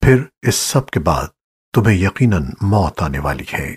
پھر اس سب کے بعد تمہیں یقیناً موت آنے والی ہے۔